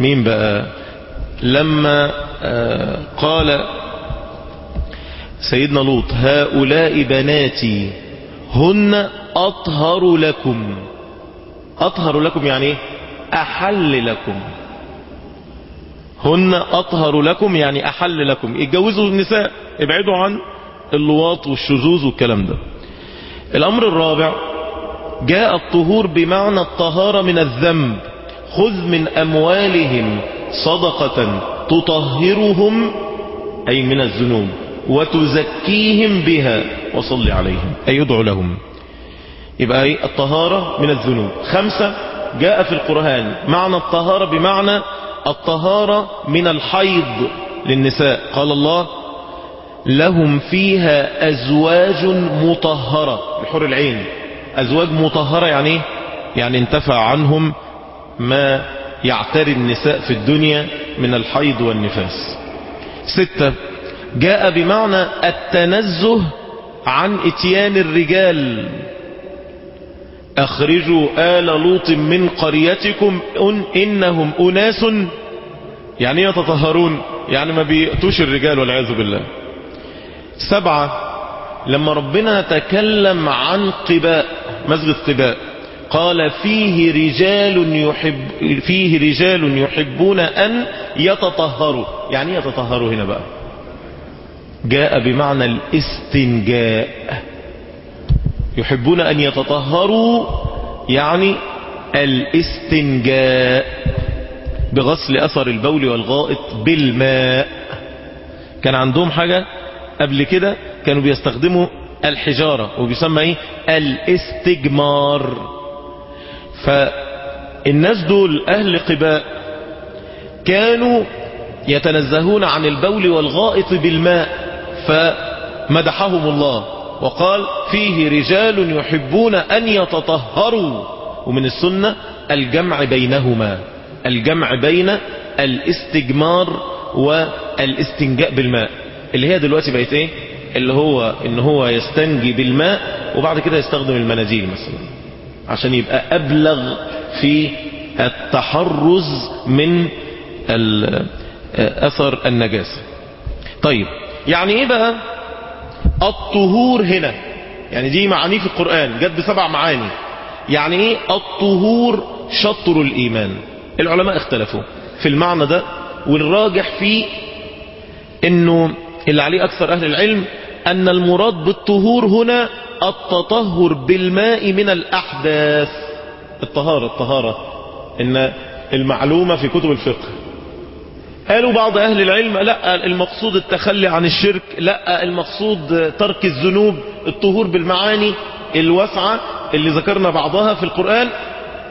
مين بقى؟ لما آه قال سيدنا لوط هؤلاء بناتي هن أطهر لكم. أطهر لكم يعني إيه؟ أحل لكم. هن أطهر لكم يعني أحل لكم. اتجوزوا النساء ابعدوا عن اللواط والشذوذ والكلام ده. الأمر الرابع جاء الطهور بمعنى الطهارة من الذنب. خذ من أموالهم صدقة تطهرهم أي من الذنوب وتزكيهم بها وصل عليهم أي يدعو لهم. يبقى أي الطهارة من الذنوب. خمسة جاء في القرآن معنى الطهارة بمعنى الطهارة من الحيض للنساء. قال الله لهم فيها أزواج مطهرة. لحور العين. أزواج مطهرة يعني يعني انتفع عنهم ما يعتري النساء في الدنيا من الحيض والنفاس. ستة جاء بمعنى التنزه عن إتيان الرجال. أخرجوا آل لوط من قريتكم إنهم أناس يعني يتطهرون يعني ما بيأتوش الرجال والعياذ بالله. سبعة لما ربنا تكلم عن قباء مسجد قباء قال فيه رجال يحب فيه رجال يحبون أن يتطهروا. يعني يتطهروا هنا بقى؟ جاء بمعنى الاستنجاء. يحبون أن يتطهروا يعني الاستنجاء بغسل أثر البول والغائط بالماء. كان عندهم حاجة قبل كده؟ كانوا بيستخدموا الحجارة وبيسمى إيه؟ الاستجمار. فالناس دول أهل قباء كانوا يتنزهون عن البول والغائط بالماء فمدحهم الله وقال فيه رجال يحبون أن يتطهروا. ومن السنة الجمع بينهما الجمع بين الاستجمار والاستنجاء بالماء اللي هي دلوقتي بقت إيه؟ اللي هو إن هو يستنجي بالماء وبعد كده يستخدم المناديل مثلا. عشان يبقى أبلغ في التحرز من أثر النجاسة. طيب يعني إيه بقى؟ الطهور هنا يعني دي معاني في القرآن جت بسبع معاني. يعني إيه؟ الطهور شطر الإيمان. العلماء اختلفوا في المعنى ده والراجح فيه إنه اللي عليه أكثر أهل العلم أن المراد بالطهور هنا التطهر بالماء من الأحداث. الطهارة الطهارة. إن المعلومة في كتب الفقه. قالوا بعض أهل العلم لا المقصود التخلي عن الشرك لا المقصود ترك الذنوب الطهور بالمعاني الواسعة اللي ذكرنا بعضها في القرآن.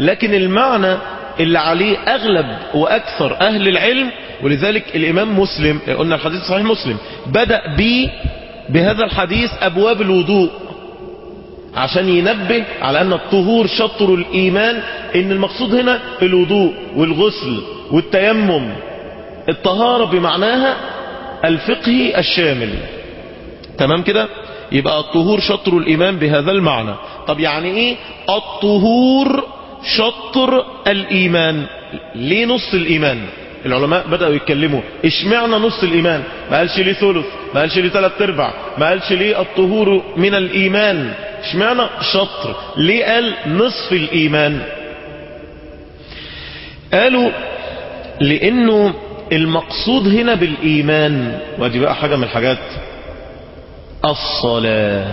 لكن المعنى اللي عليه أغلب وأكثر أهل العلم ولذلك الإمام مسلم قلنا الحديث صحيح مسلم بدأ بي بهذا الحديث أبواب الوضوء. عشان ينبه على أن الطهور شطر الإيمان إن المقصود هنا الوضوء والغسل والتيمم. الطهارة بمعناها الفقهي الشامل. تمام كده؟ يبقى الطهور شطر الإيمان بهذا المعنى. طب يعني إيه؟ الطهور شطر الإيمان. ليه نص الإيمان؟ العلماء بدأوا يتكلموا. اشمعنى نص الإيمان؟ ما قالش ليه ثلث ما قالش ليه ثلاث أرباع ما قالش ليه الطهور من الإيمان؟ اشمعنى شطر؟ ليه قال نصف الإيمان؟ قالوا لأنه المقصود هنا بالإيمان ودي بقى حاجة من الحاجات الصلاة.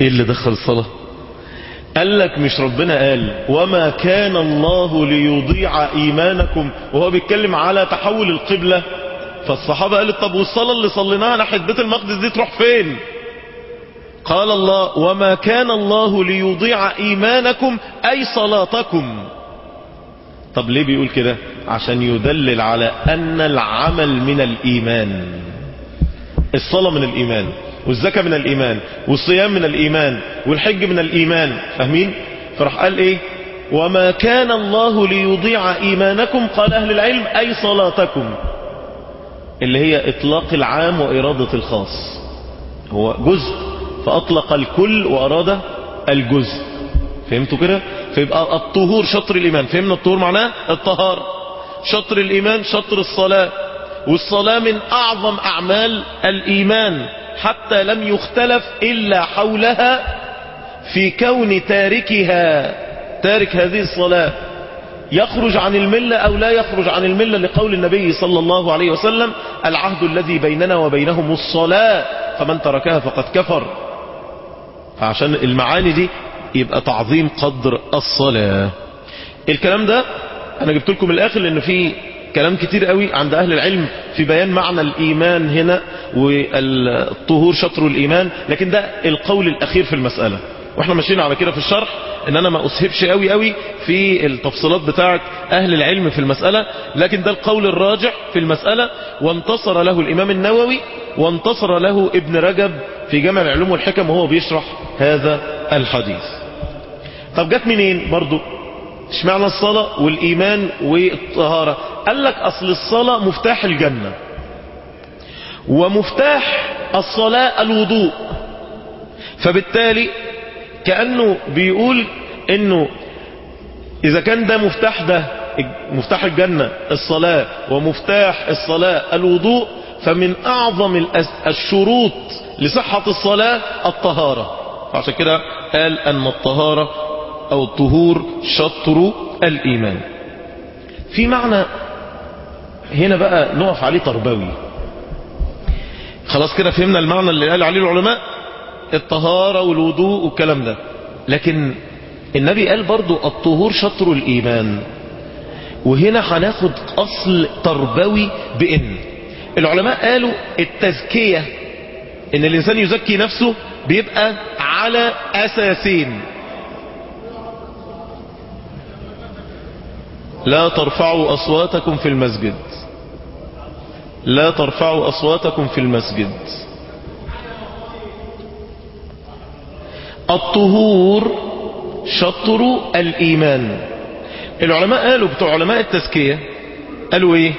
إيه اللي دخل الصلاة قال لك مش ربنا قال وما كان الله ليضيع إيمانكم وهو بيتكلم على تحول القبلة. فالصحابة قالت طب والصلاة اللي صليناها ناحية بيت المقدس دي تروح فين؟ قال الله وما كان الله ليضيع ايمانكم اي صلاتكم طب ليه بيقول كده؟ عشان يدلل على أن العمل من الإيمان. الصلاة من الإيمان والزكاة من الإيمان والصيام من الإيمان والحج من الإيمان. فاهمين؟ فراح قال إيه؟ وما كان الله ليضيع ايمانكم قال أهل العلم أي صلاتكم. اللي هي إطلاق العام وإرادة الخاص. هو جزء فأطلق الكل وأراد الجزء. فهمتوا كده؟ فيبقى الطهور شطر الإيمان. فهمنا الطهور معناه؟ الطهارة شطر الإيمان شطر الصلاة. والصلاة من أعظم أعمال الإيمان. حتى لم يختلف إلا حولها في كون تاركها. تارك هذه الصلاة. يخرج عن الملة أو لا يخرج عن الملة لقول النبي صلى الله عليه وسلم العهد الذي بيننا وبينهم الصلاة فمن تركها فقد كفر. فعشان المعاني دي يبقى تعظيم قدر الصلاة. الكلام ده أنا جبت لكم الآخر لأنه في كلام كتير قوي عند أهل العلم في بيان معنى الإيمان هنا والطهور شطر الإيمان لكن ده القول الأخير في المسألة. وإحنا ماشيين على كده في الشرح إن أنا ما اسهبش قوي قوي في التفصيلات بتاعه أهل العلم في المسألة لكن ده القول الراجح في المسألة. وانتصر له الإمام النووي وانتصر له ابن رجب في جامع العلوم والحكم وهو بيشرح هذا الحديث. طب جت منين برضو؟ اشمعنى الصلاة والإيمان والطهارة؟ قال لك أصل الصلاة مفتاح الجنة ومفتاح الصلاة الوضوء. فبالتالي كأنه بيقول إنه إذا كان ده مفتاح ده مفتاح الجنة الصلاة ومفتاح الصلاة الوضوء فمن أعظم الشروط لصحة الصلاة الطهارة. عشان كده قال أن الطهارة أو الطهور شطر الإيمان. في معنى هنا بقى نقف عليه تربوي. خلاص كده فهمنا المعنى اللي قال عليه العلماء؟ الطهارة والوضوء والكلام ده. لكن النبي قال برضو الطهور شطر الإيمان. وهنا هناخد أصل تربوي بإن. العلماء قالوا التزكية إن الإنسان يزكي نفسه بيبقى على أساسين. لا ترفعوا أصواتكم في المسجد. لا ترفعوا أصواتكم في المسجد. الطهور شطر الإيمان. العلماء قالوا بتوع علماء التزكية قالوا إيه؟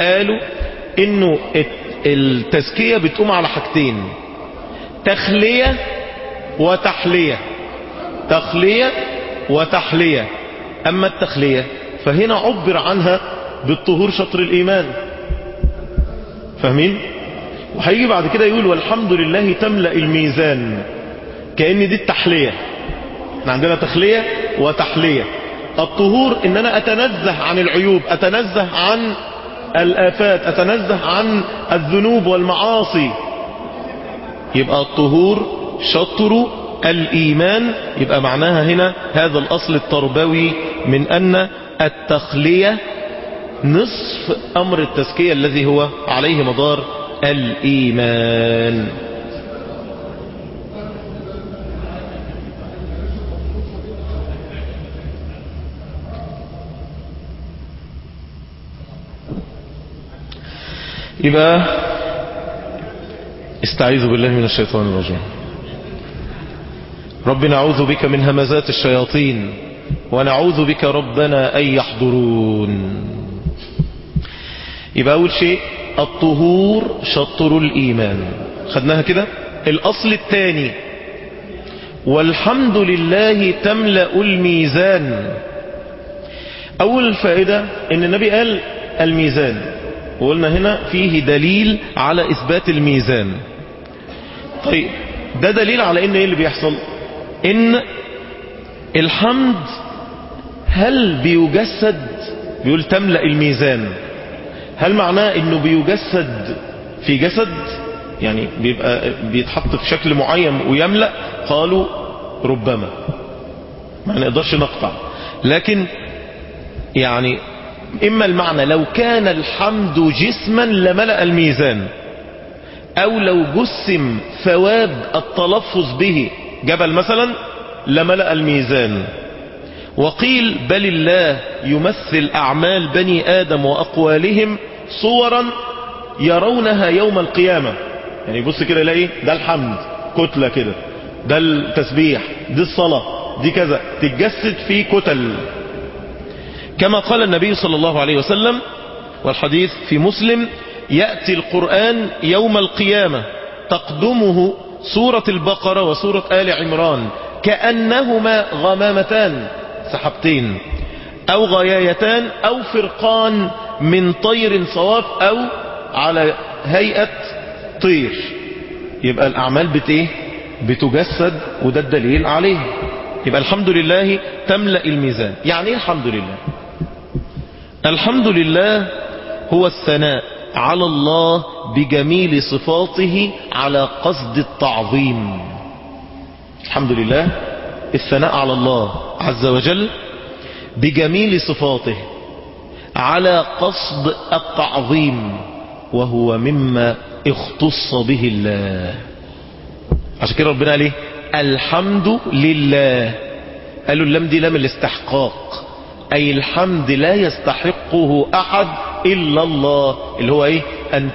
قالوا إنه التزكية بتقوم على حاجتين تخلية وتحلية. تخلية وتحلية. أما التخلية فهنا عبر عنها بالطهور شطر الإيمان. فاهمين؟ وهيجي بعد كده يقول والحمد لله تملأ الميزان. كأن دي التحلية. إحنا عندنا تخلية وتحلية. الطهور إن أنا أتنزه عن العيوب أتنزه عن الآفات أتنزه عن الذنوب والمعاصي. يبقى الطهور شطر الإيمان. يبقى معناها هنا هذا الأصل التربوي من أن التخلية نصف أمر التزكية الذي هو عليه مدار الإيمان. يبقى استعيذ بالله من الشيطان الرجيم. رب نعوذ بك من همزات الشياطين ونعوذ بك ربنا أن يحضرون. يبقى أول شيء الطهور شطر الإيمان. خدناها كده؟ الأصل الثاني والحمد لله تملأ الميزان. أول فائدة إن النبي قال الميزان. وقلنا هنا فيه دليل على إثبات الميزان. طيب ده دليل على إن إيه اللي بيحصل؟ إن الحمد هل بيجسد؟ بيقول تملأ الميزان. هل معناه إنه بيجسد في جسد؟ يعني بيبقى بيتحط في شكل معين ويملأ؟ قالوا ربما. ما نقدرش نقطع. لكن يعني إما المعنى لو كان الحمد جسما لملأ الميزان أو لو جسم ثواب التلفظ به جبل مثلا لملأ الميزان. وقيل بل الله يمثل أعمال بني آدم وأقوالهم صورا يرونها يوم القيامة. يعني يبص كده يلاقي ده الحمد كتلة كده ده التسبيح دي الصلاة دي كذا تتجسد في كتل. كما قال النبي صلى الله عليه وسلم والحديث في مسلم يأتي القرآن يوم القيامة تقدمه سورة البقرة وسورة آل عمران كأنهما غمامتان سحبتين أو غيايتان أو فرقان من طير صواف أو على هيئة طير. يبقى الأعمال بت إيه؟ بتجسد وده الدليل عليه. يبقى الحمد لله تملأ الميزان. يعني إيه الحمد لله؟ الحمد لله هو الثناء على الله بجميل صفاته على قصد التعظيم. الحمد لله الثناء على الله عز وجل بجميل صفاته على قصد التعظيم وهو مما اختص به الله. عشان كده ربنا قال إيه؟ الحمد لله. قالوا اللام دي لام الاستحقاق. أي الحمد لا يستحقه أحد إلا الله اللي هو إيه؟ أن